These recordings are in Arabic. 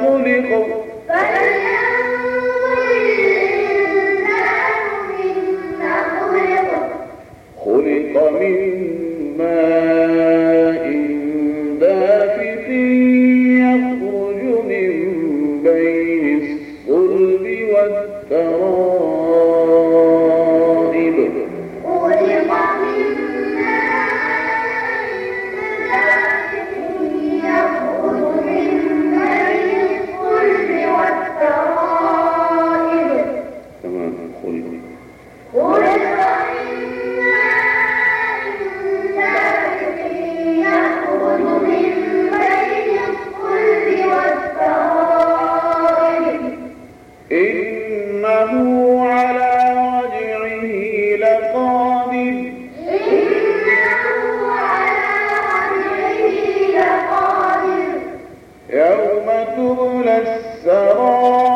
خلقوا خلق من ماء دافق يخرج من بين الصلب والتراب. يوم تبلى السرائر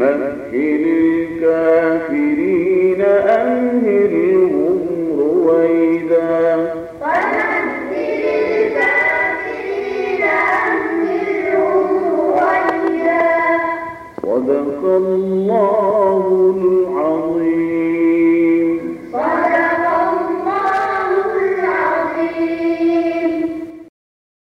فمكن الكافرين أمهلهم رويدا. فمكن الكافرين رويدا صدق الله